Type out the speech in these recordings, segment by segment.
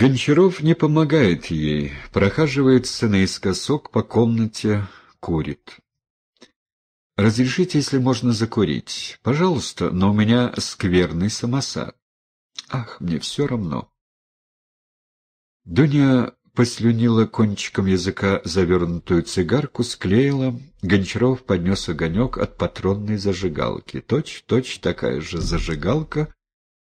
Гончаров не помогает ей, прохаживается наискосок по комнате, курит. «Разрешите, если можно закурить? Пожалуйста, но у меня скверный самосад». «Ах, мне все равно». Дуня послюнила кончиком языка завернутую цигарку, склеила. Гончаров поднес огонек от патронной зажигалки. Точь-точь такая же зажигалка,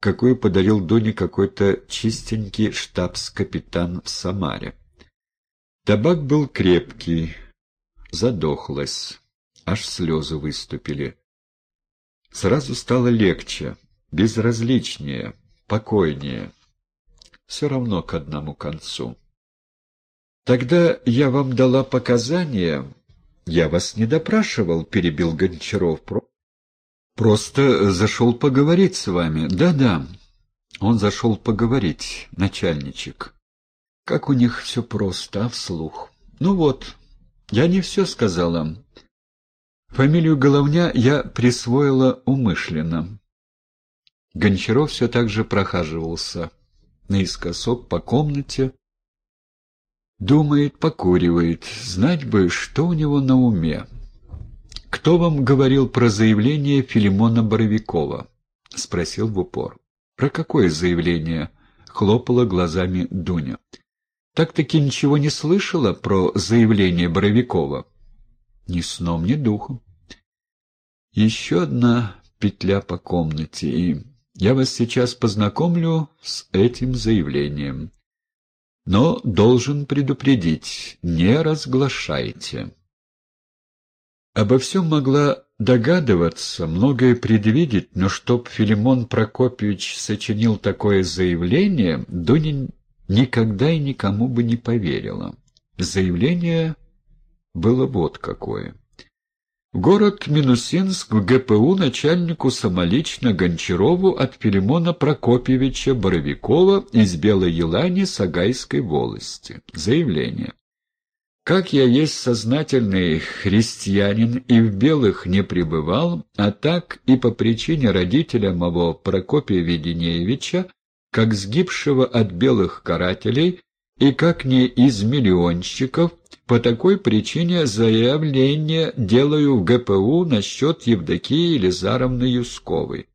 какую подарил Дуне какой-то чистенький штабс-капитан в Самаре. Табак был крепкий, задохлась, аж слезы выступили. Сразу стало легче, безразличнее, покойнее. Все равно к одному концу. Тогда я вам дала показания. Я вас не допрашивал, перебил Гончаров. Просто зашел поговорить с вами. Да-да, он зашел поговорить, начальничек. Как у них все просто, а вслух. Ну вот, я не все сказала. Фамилию Головня я присвоила умышленно. Гончаров все так же прохаживался наискосок по комнате. Думает, покуривает, знать бы, что у него на уме. «Кто вам говорил про заявление Филимона Боровикова?» — спросил в упор. «Про какое заявление?» — хлопала глазами Дуня. «Так-таки ничего не слышала про заявление Боровикова?» «Ни сном, ни духом». «Еще одна петля по комнате, и я вас сейчас познакомлю с этим заявлением. Но должен предупредить, не разглашайте». Обо всем могла догадываться, многое предвидеть, но чтоб Филимон Прокопьевич сочинил такое заявление, Дуня никогда и никому бы не поверила. Заявление было вот какое. Город Минусинск в ГПУ начальнику самолично Гончарову от Филимона Прокопьевича Боровикова из Белой Елани Сагайской волости. Заявление. Как я есть сознательный христианин и в белых не пребывал, а так и по причине родителя моего Прокопия Веденеевича, как сгибшего от белых карателей, и как не из миллионщиков, по такой причине заявление делаю в ГПУ насчет Евдокии Елизаровны Юсковой.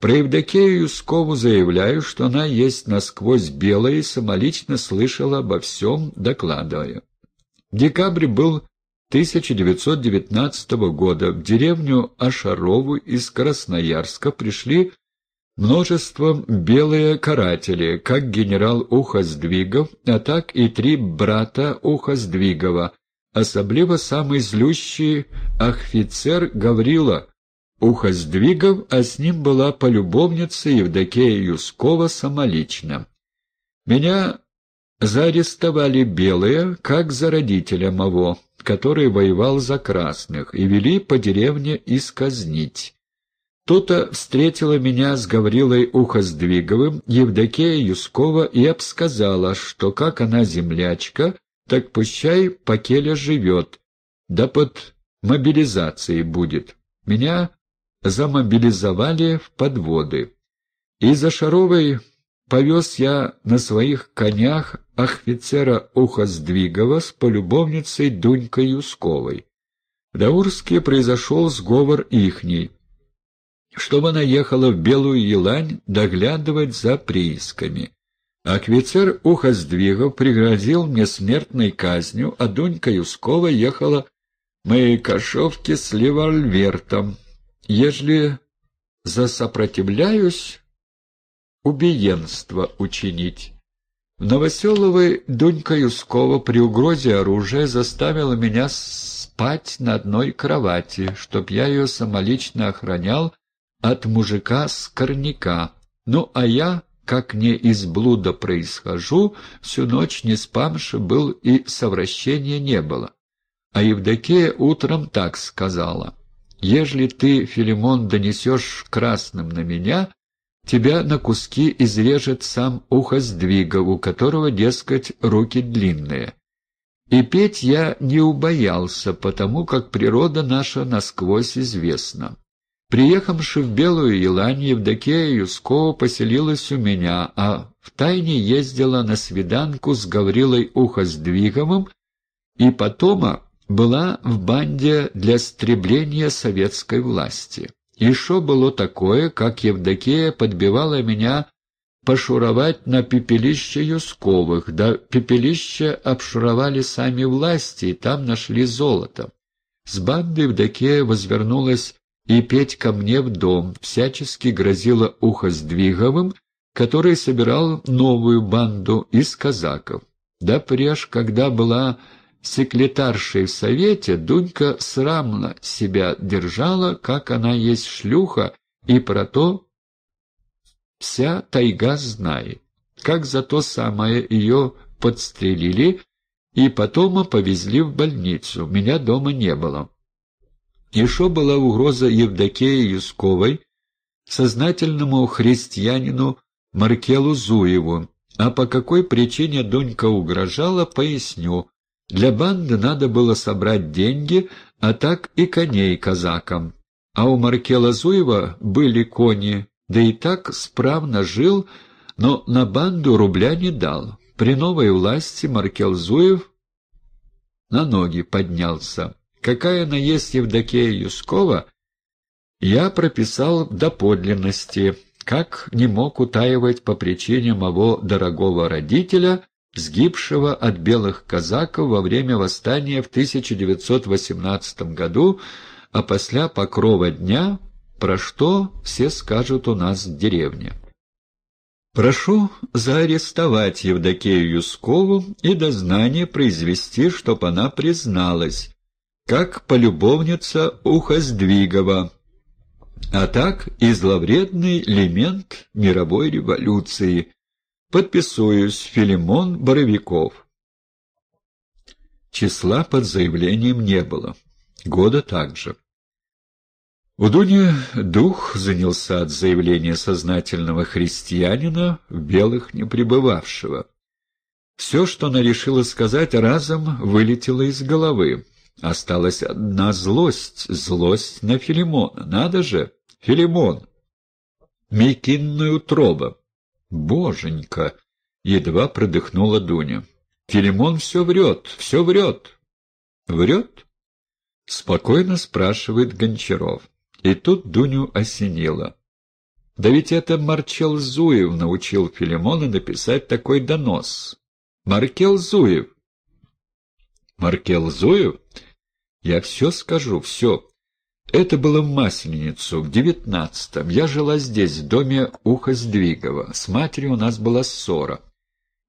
Про Евдокию Юскову заявляю, что она есть насквозь белая и самолично слышала обо всем, докладываю. Декабрь был 1919 года. В деревню Ашарову из Красноярска пришли множеством белые каратели, как генерал Ухоздвигов, а так и три брата Ухоздвигова, особливо самый злющий офицер Гаврила Ухоздвигов, а с ним была полюбовница Евдокия Юскова самолично. Меня Заарестовали белые, как за родителя моего, который воевал за красных, и вели по деревне исказнить. Тут-то встретила меня с Гаврилой Ухоздвиговым Евдокия Юскова и обсказала, что как она землячка, так пущай по живет, да под мобилизацией будет. Меня замобилизовали в подводы. И за Шаровой повез я на своих конях офицера Ухоздвигова с полюбовницей Дунькой Юсковой. В Даурске произошел сговор ихний, чтобы она ехала в Белую Елань доглядывать за приисками. Офицер Ухоздвигов пригрозил мне смертной казнью, а Дунька Юскова ехала в моей с револьвертом. Ежели засопротивляюсь, убиенство учинить. В Новоселовой Дунька Юскова при угрозе оружия заставила меня спать на одной кровати, чтоб я ее самолично охранял от мужика с корняка. Ну, а я, как не из блуда происхожу, всю ночь не спамши был и совращения не было. А Евдокия утром так сказала. «Ежели ты, Филимон, донесешь красным на меня, Тебя на куски изрежет сам ухоздвигов, у которого, дескать, руки длинные. И петь я не убоялся, потому как природа наша насквозь известна. Приехавши в Белую Елань, Евдокия Юскова поселилась у меня, а втайне ездила на свиданку с Гаврилой Ухоздвиговым и потом была в банде для стребления советской власти. И что было такое, как Евдокия подбивала меня пошуровать на пепелище Юсковых, да пепелище обшуровали сами власти, и там нашли золото. С банды Евдокия возвернулась и петь ко мне в дом, всячески грозила ухо сдвиговым, который собирал новую банду из казаков. Да преж, когда была секретаршей в совете, Дунька срамно себя держала, как она есть шлюха, и про то вся тайга знает. Как за то самое ее подстрелили и потом повезли в больницу. Меня дома не было. Еще была угроза Евдокии Юсковой, сознательному христианину Маркелу Зуеву, а по какой причине Дунька угрожала, поясню. Для банды надо было собрать деньги, а так и коней казакам. А у Маркела Зуева были кони, да и так справно жил, но на банду рубля не дал. При новой власти Маркел Зуев на ноги поднялся. Какая она есть Евдокия Юскова, я прописал в доподлинности, как не мог утаивать по причине моего дорогого родителя, сгибшего от белых казаков во время восстания в 1918 году, а после покрова дня, про что все скажут у нас в деревне. Прошу заарестовать Евдокию Юскову и дознание произвести, чтоб она призналась, как полюбовница Ухоздвигова, а так и зловредный элемент мировой революции. Подписуюсь, Филимон Боровиков. Числа под заявлением не было. Года также. У Дуни дух занялся от заявления сознательного христианина, в белых не пребывавшего. Все, что она решила сказать, разом вылетело из головы. Осталась одна злость, злость на Филимона. Надо же, Филимон! Микинную троба. Боженька! Едва продыхнула Дуня. Филимон все врет, все врет. Врет? Спокойно спрашивает Гончаров. И тут Дуню осенило. Да ведь это Марчел Зуев научил Филимона написать такой донос. Маркел Зуев. Маркел Зуев? Я все скажу, все. Это было в Масленицу, в девятнадцатом. Я жила здесь, в доме Уха Сдвигова. С матерью у нас была ссора.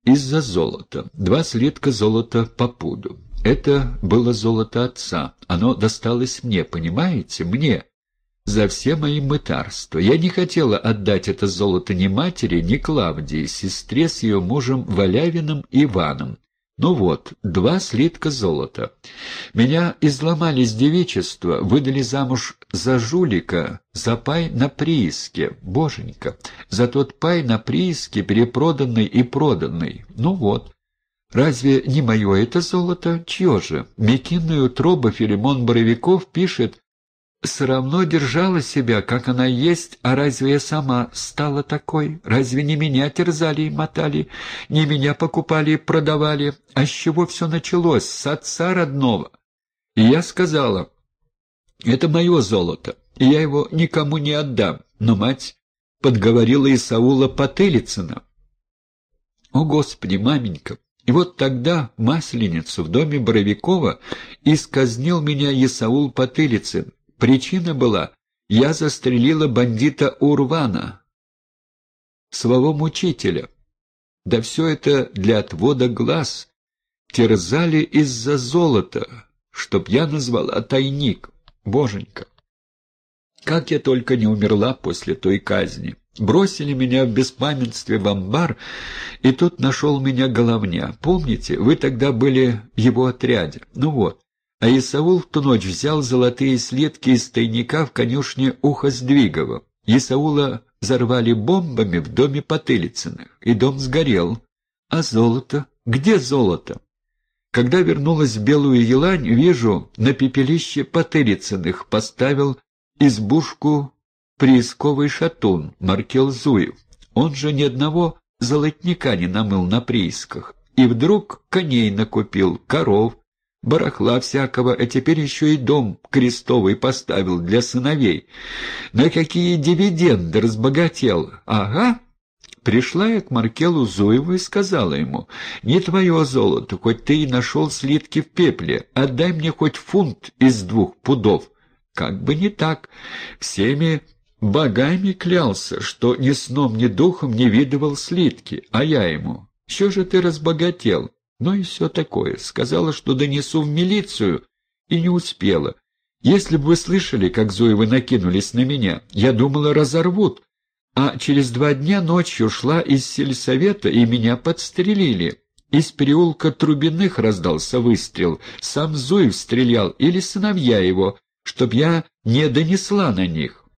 Из-за золота. Два слитка золота по пуду. Это было золото отца. Оно досталось мне, понимаете? Мне. За все мои мытарства. Я не хотела отдать это золото ни матери, ни Клавдии, сестре с ее мужем Валявиным Иваном. Ну вот, два слитка золота. Меня изломали с девичества, выдали замуж за жулика, за пай на прииске, боженька, за тот пай на прииске, перепроданный и проданный. Ну вот. Разве не мое это золото? Чье же? Мекинную тробу Филимон Боровиков пишет, все равно держала себя, как она есть, а разве я сама стала такой? Разве не меня терзали и мотали, не меня покупали и продавали? А с чего все началось? С отца родного. И я сказала, это мое золото, и я его никому не отдам. Но мать подговорила Исаула Потылицына. О, Господи, маменька! И вот тогда, Масленицу, в доме Боровикова, исказнил меня Исаул Потылицын, Причина была, я застрелила бандита Урвана, своего мучителя. Да все это для отвода глаз. Терзали из-за золота, чтоб я назвала тайник. Боженька! Как я только не умерла после той казни. Бросили меня в беспамятстве в амбар, и тут нашел меня головня. Помните, вы тогда были в его отряде. Ну вот, а Исаул в ту ночь взял золотые слитки из тайника в конюшне Ухоздвигова. Исаула взорвали бомбами в доме Потылицыных, и дом сгорел. А золото? Где золото? Когда вернулась в Белую Елань, вижу, на пепелище Потылицыных поставил избушку приисковый шатун Маркел Зуев. Он же ни одного золотника не намыл на приисках. И вдруг коней накупил, коров, барахла всякого, а теперь еще и дом крестовый поставил для сыновей. На какие дивиденды разбогател? Ага. Пришла я к Маркелу Зуеву и сказала ему, «Не твое золото, хоть ты и нашел слитки в пепле, отдай мне хоть фунт из двух пудов». Как бы не так. Всеми богами клялся, что ни сном, ни духом не видывал слитки, а я ему, «Что же ты разбогател?» Ну и все такое. Сказала, что донесу в милицию, и не успела. Если бы вы слышали, как Зуевы накинулись на меня, я думала, разорвут. А через два дня ночью шла из сельсовета, и меня подстрелили. Из переулка Трубиных раздался выстрел. Сам Зуев стрелял, или сыновья его, чтоб я не донесла на них.